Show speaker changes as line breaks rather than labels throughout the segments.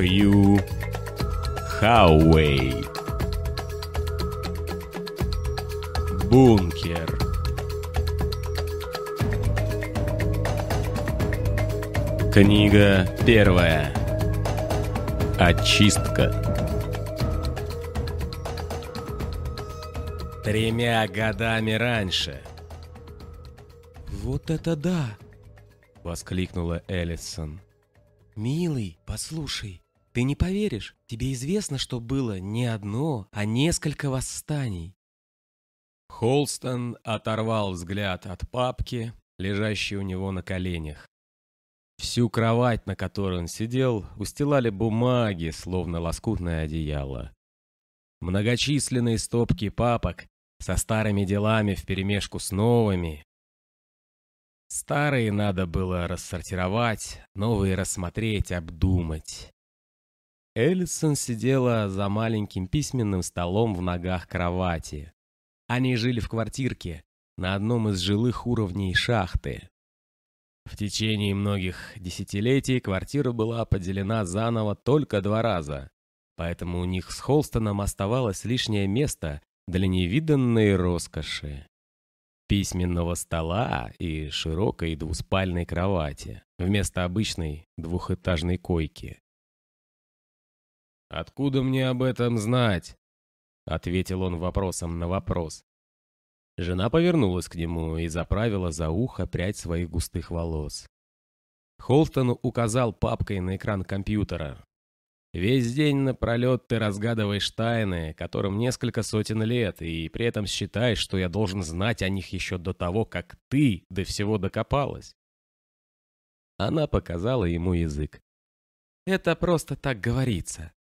Хью Хауэй. Бункер. Книга первая. Очистка. Тремя годами раньше.
«Вот это да!» — воскликнула Эллисон. «Милый, послушай, ты не поверишь, тебе известно, что было не одно, а несколько восстаний».
Холстон оторвал взгляд от папки, лежащей у него на коленях. Всю кровать, на которой он сидел, устилали бумаги, словно лоскутное одеяло. Многочисленные стопки папок со старыми делами вперемешку с новыми. Старые надо было рассортировать, новые рассмотреть, обдумать. Эллисон сидела за маленьким письменным столом в ногах кровати. Они жили в квартирке на одном из жилых уровней шахты. В течение многих десятилетий квартира была поделена заново только два раза, поэтому у них с Холстоном оставалось лишнее место для невиданной роскоши. Письменного стола и широкой двуспальной кровати вместо обычной двухэтажной койки. «Откуда мне об этом знать?» — ответил он вопросом на вопрос. Жена повернулась к нему и заправила за ухо прядь своих густых волос. Холстон указал папкой на экран компьютера. «Весь день напролет ты разгадываешь тайны, которым несколько сотен лет, и при этом считаешь, что я должен знать о них еще до того, как ты до всего докопалась». Она показала ему язык. «Это просто так говорится.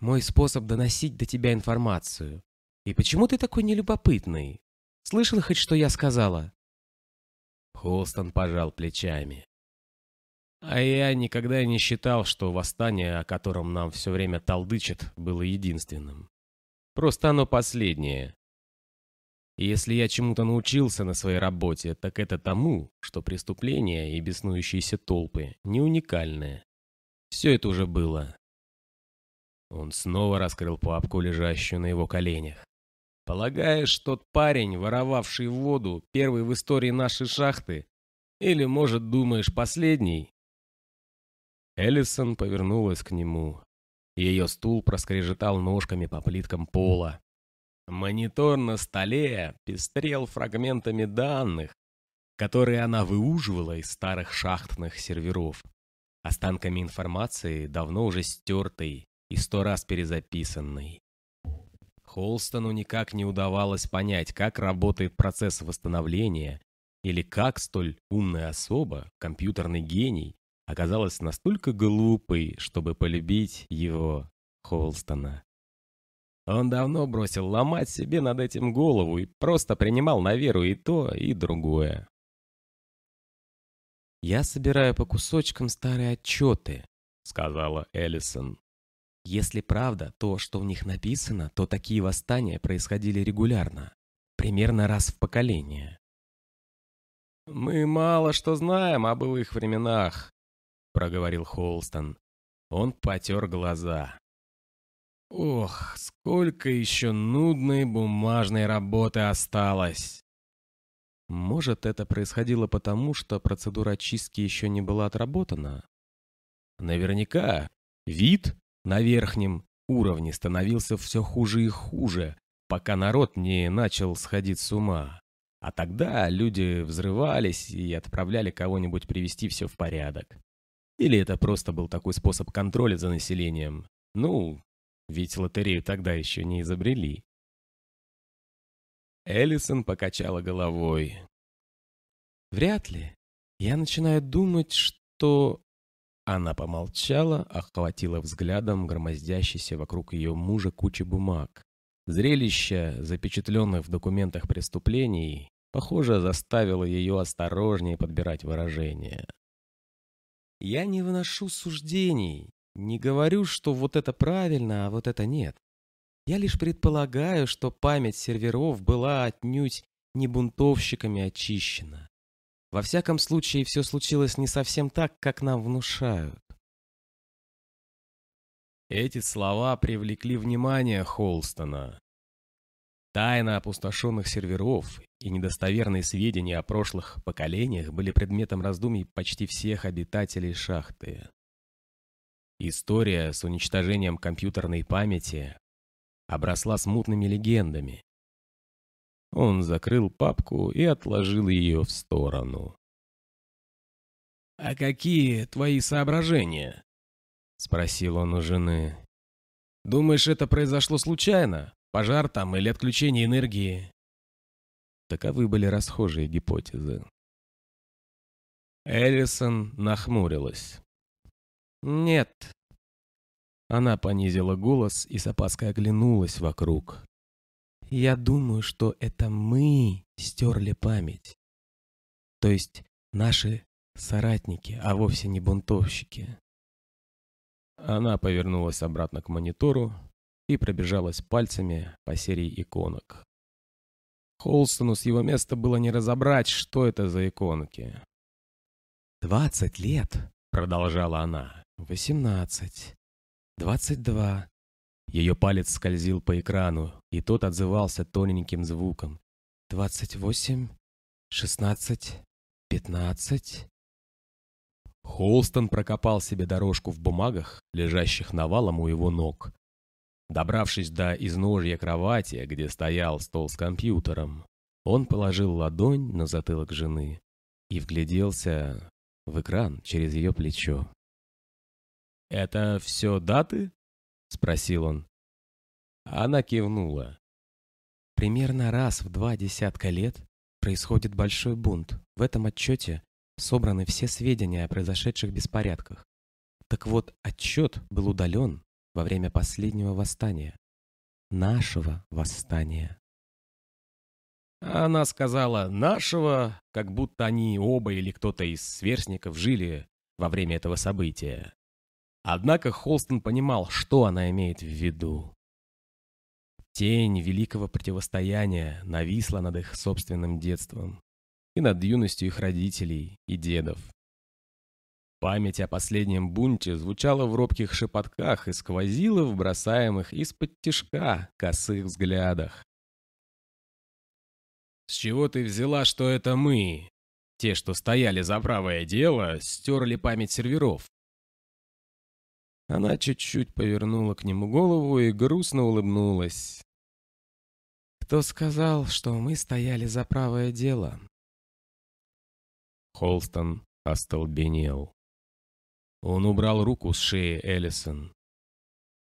Мой способ доносить до тебя информацию. И почему ты такой нелюбопытный? Слышал хоть, что я сказала?» Холстон пожал плечами. А я никогда не считал, что восстание, о котором нам все время толдычат, было единственным. Просто оно последнее. Если я чему-то научился на своей работе, так это тому, что преступления и беснующиеся толпы не уникальные. Все это уже было. Он снова раскрыл папку, лежащую на его коленях. Полагаешь, тот парень, воровавший воду, первый в истории нашей шахты? Или, может, думаешь, последний? Эллисон повернулась к нему. Ее стул проскрежетал ножками по плиткам пола. Монитор на столе пестрел фрагментами данных, которые она выуживала из старых шахтных серверов, останками информации, давно уже стертой и сто раз перезаписанной. Холстону никак не удавалось понять, как работает процесс восстановления, или как столь умная особа, компьютерный гений, оказалась настолько глупой, чтобы полюбить его, Холстона. Он давно бросил ломать себе над этим голову и просто принимал на веру и то, и другое. «Я собираю по кусочкам старые отчеты», — сказала Эллисон. Если правда то, что в них написано, то такие восстания происходили регулярно, примерно раз в поколение. «Мы мало что знаем об их временах», — проговорил Холстон. Он потер глаза. «Ох, сколько еще нудной бумажной работы осталось!» Может, это происходило потому, что процедура очистки еще не была отработана? Наверняка вид на верхнем уровне становился все хуже и хуже, пока народ не начал сходить с ума. А тогда люди взрывались и отправляли кого-нибудь привести все в порядок. Или это просто был такой способ контроля за населением? Ну, ведь лотерею тогда еще не изобрели. Эллисон покачала головой. «Вряд ли. Я начинаю думать, что она помолчала, охватила взглядом громоздящийся вокруг ее мужа кучи бумаг. Зрелище, запечатленных в документах преступлений, похоже, заставило ее осторожнее подбирать выражения. «Я не выношу суждений, не говорю, что вот это правильно, а вот это нет. Я лишь предполагаю, что память серверов была отнюдь не бунтовщиками очищена. Во всяком случае, все случилось не совсем так, как нам внушают. Эти слова привлекли внимание Холстона. Тайна опустошенных серверов и недостоверные сведения о прошлых поколениях были предметом раздумий почти всех обитателей шахты. История с уничтожением компьютерной памяти обросла смутными легендами. Он закрыл папку и отложил ее в сторону. «А какие твои соображения?» — спросил он у жены. «Думаешь, это произошло случайно? Пожар там или отключение энергии?» Таковы были расхожие гипотезы. Эллисон нахмурилась. «Нет». Она понизила голос и с опаской оглянулась вокруг. «Я думаю, что это мы стерли память. То есть наши соратники, а вовсе не бунтовщики». Она повернулась обратно к монитору и пробежалась пальцами по серии иконок. Холстону с его места было не разобрать, что это за иконки. «Двадцать лет», — продолжала она, — «восемнадцать, двадцать два». Ее палец скользил по экрану, и тот отзывался тоненьким звуком. «Двадцать восемь, шестнадцать, пятнадцать». Холстон прокопал себе дорожку в бумагах, лежащих навалом у его ног. Добравшись до изножья кровати, где стоял стол с компьютером, он положил ладонь на затылок жены и вгляделся в экран через ее плечо. «Это все даты?» — спросил он. Она кивнула. Примерно раз в два десятка лет происходит большой бунт. В этом отчете собраны все сведения о произошедших беспорядках. Так вот, отчет был удален во время последнего восстания. Нашего восстания. Она сказала «нашего», как будто они оба или кто-то из сверстников жили во время этого события. Однако Холстон понимал, что она имеет в виду. Тень великого противостояния нависла над их собственным детством и над юностью их родителей и дедов. Память о последнем бунте звучала в робких шепотках и сквозила в бросаемых из-под тишка косых взглядах. «С чего ты взяла, что это мы? Те, что стояли за правое дело, стерли память серверов?» Она чуть-чуть повернула к нему голову и грустно улыбнулась. «Кто сказал, что мы стояли за правое дело?» Холстон остолбенел. Он убрал руку с шеи Эллисон.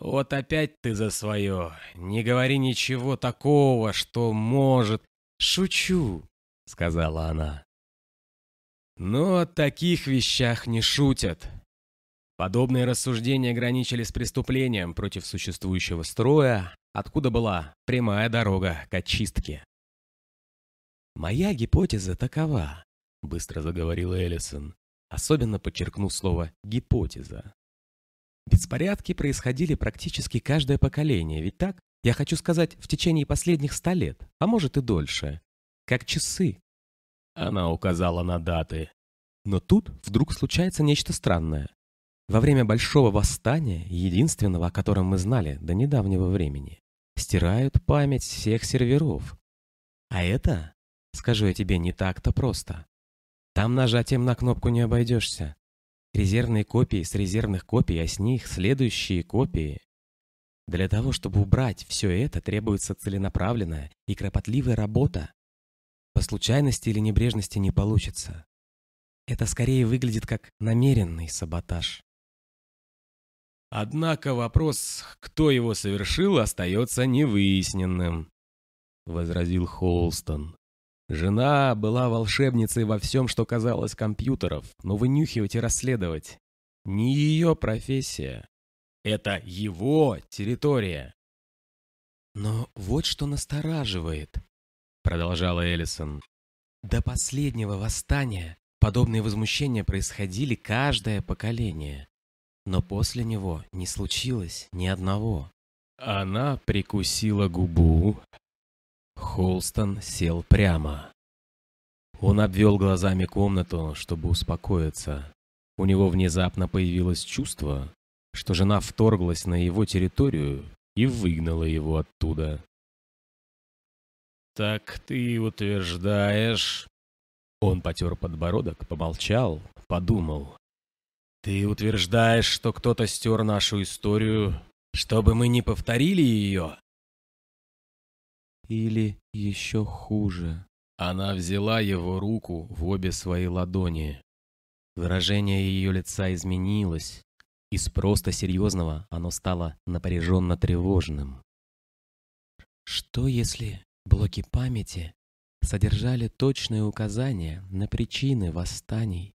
«Вот опять ты за свое. Не говори ничего такого, что может...» «Шучу», — сказала она. «Но о таких вещах не шутят. Подобные рассуждения граничили с преступлением против существующего строя, откуда была прямая дорога к очистке. Моя гипотеза такова. — быстро заговорила Эллисон, особенно подчеркнув слово «гипотеза». Беспорядки происходили практически каждое поколение, ведь так? Я хочу сказать, в течение последних ста лет, а может и дольше. Как часы. Она указала на даты. Но тут вдруг случается нечто странное. Во время Большого Восстания, единственного, о котором мы знали до недавнего времени, стирают память всех серверов. А это, скажу я тебе, не так-то просто. Там нажатием на кнопку не обойдешься. Резервные копии с резервных копий, а с них следующие копии. Для того, чтобы убрать все это, требуется целенаправленная и кропотливая работа. По случайности или небрежности не получится. Это скорее выглядит как намеренный саботаж. Однако вопрос, кто его совершил, остается невыясненным, — возразил Холстон. Жена была волшебницей во всем, что казалось компьютеров, но вынюхивать и расследовать — не ее профессия. Это его территория. «Но вот что настораживает», — продолжала Эллисон. «До последнего восстания подобные возмущения происходили каждое поколение, но после него не случилось ни одного». Она прикусила губу, Холстон сел прямо. Он обвел глазами комнату, чтобы успокоиться. У него внезапно появилось чувство, что жена вторглась на его территорию и выгнала его оттуда. «Так ты утверждаешь...» Он потер подбородок, помолчал, подумал. «Ты утверждаешь, что кто-то стер нашу историю, чтобы мы не повторили ее?»
«Или еще хуже».
Она взяла его руку в обе свои ладони. Выражение ее лица изменилось. Из просто серьезного оно стало напряженно тревожным.
«Что если блоки памяти содержали точные указания на причины восстаний?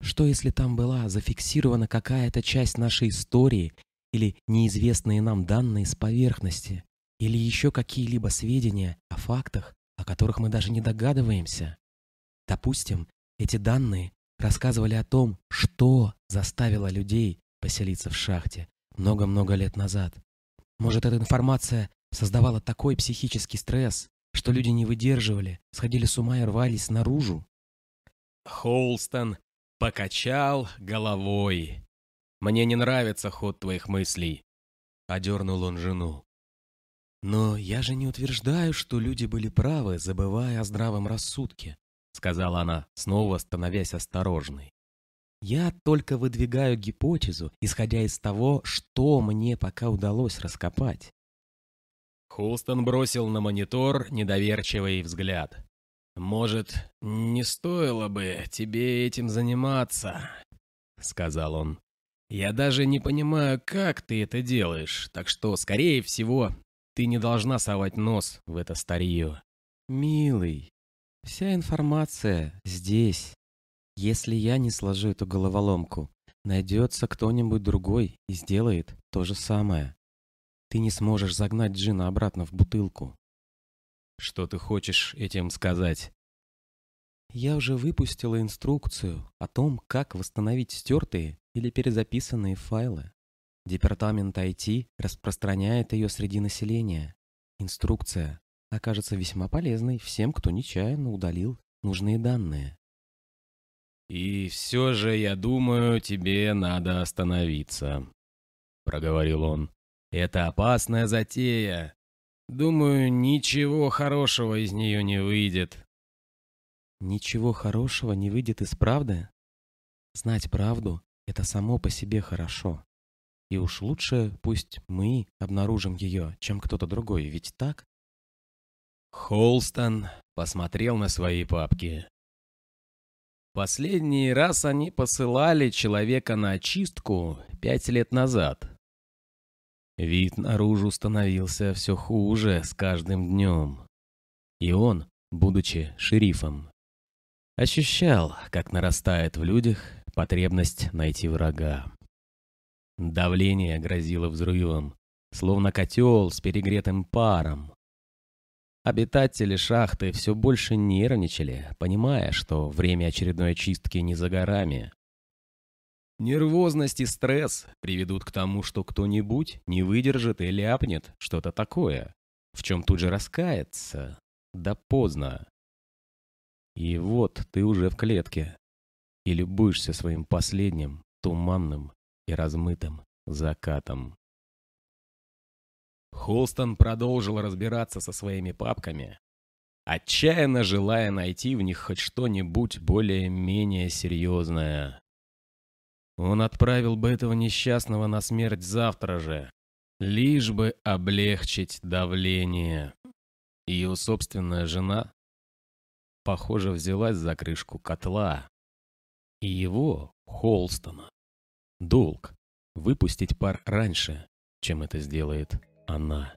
Что если там была зафиксирована какая-то часть нашей истории или неизвестные нам данные с поверхности, или еще какие-либо сведения о фактах, о которых мы даже не догадываемся? Допустим, эти данные рассказывали о том, что заставило людей поселиться в шахте много-много лет назад. Может, эта информация создавала такой психический стресс, что люди не выдерживали, сходили с ума и рвались наружу?
Холстон покачал головой. «Мне не нравится ход твоих мыслей», — одернул он жену.
«Но я же не утверждаю, что люди были правы, забывая о здравом рассудке. — сказала она, снова становясь осторожной. «Я только выдвигаю гипотезу, исходя из того, что мне пока удалось раскопать».
Хулстон бросил на монитор недоверчивый взгляд. «Может, не стоило бы тебе этим заниматься?» — сказал он. «Я даже не понимаю, как ты это делаешь, так что, скорее всего, ты не должна совать нос в это старье».
«Милый, Вся информация здесь. Если я не сложу эту головоломку, найдется кто-нибудь другой и сделает то же самое. Ты не сможешь загнать Джина обратно в бутылку.
Что ты хочешь этим сказать?
Я уже выпустила инструкцию о том, как восстановить стертые или перезаписанные файлы. Департамент IT распространяет ее среди населения. Инструкция окажется весьма полезной всем, кто нечаянно удалил нужные данные.
«И все же, я думаю, тебе надо остановиться», — проговорил он. «Это опасная затея. Думаю, ничего хорошего из нее не выйдет».
«Ничего хорошего не выйдет из правды? Знать правду — это само по себе хорошо. И уж лучше пусть мы обнаружим ее, чем кто-то другой, ведь так?»
Холстон посмотрел на свои папки. Последний раз они посылали человека на очистку пять лет назад. Вид наружу становился все хуже с каждым днем. И он, будучи шерифом, ощущал, как нарастает в людях потребность найти врага. Давление грозило взрывом, словно котел с перегретым паром. Обитатели шахты все больше нервничали, понимая, что время очередной очистки не за горами. Нервозность и стресс приведут к тому, что кто-нибудь не выдержит и ляпнет что-то такое, в чем тут же раскается. Да поздно. И вот ты уже в клетке и любуешься своим последним, туманным и размытым закатом. Холстон продолжил разбираться со своими папками, отчаянно желая найти в них хоть что-нибудь более-менее серьезное. Он отправил бы этого несчастного на смерть завтра же, лишь бы облегчить давление. Ее собственная жена, похоже, взялась за крышку котла. И его, Холстона, долг выпустить пар раньше, чем это сделает она.